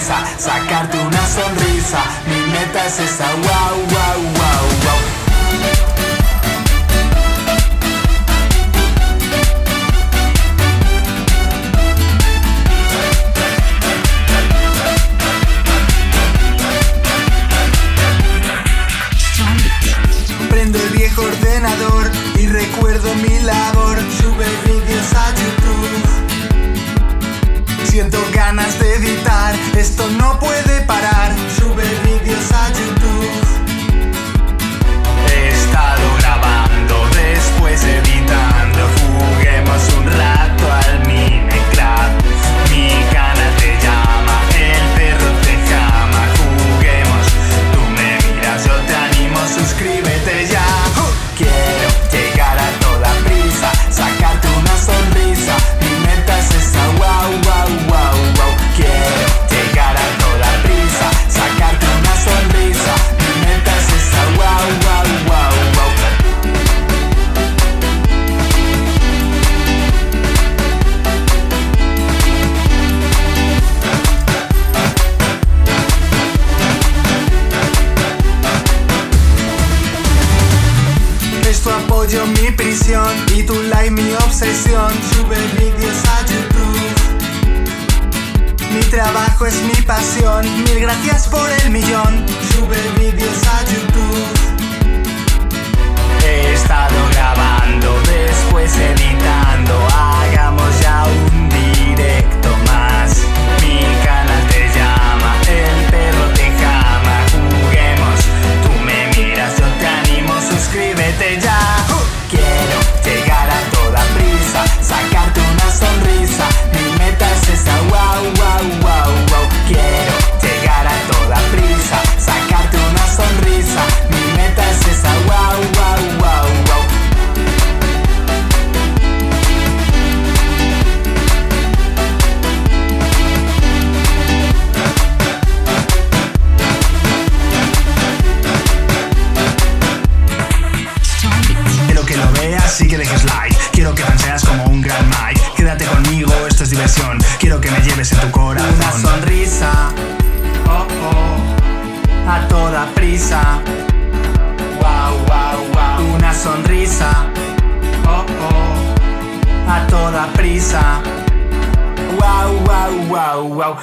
sacarte una sonrisa. Mi meta es esa, wow, wow. Esto no puede odio mi prisión y tu like mi obsesión. Sube vídeos a YouTube. Mi trabajo es mi pasión, mil gracias por el millón. Quiero que seas como un gran Mike. Quédate conmigo, esto es diversión. Quiero que me lleves en tu corazón. Una sonrisa, oh oh, a toda prisa. Wow, wow, wow. Una sonrisa, oh oh, a toda prisa. Wow, wow, wow, wow.